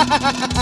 ha ha ha ha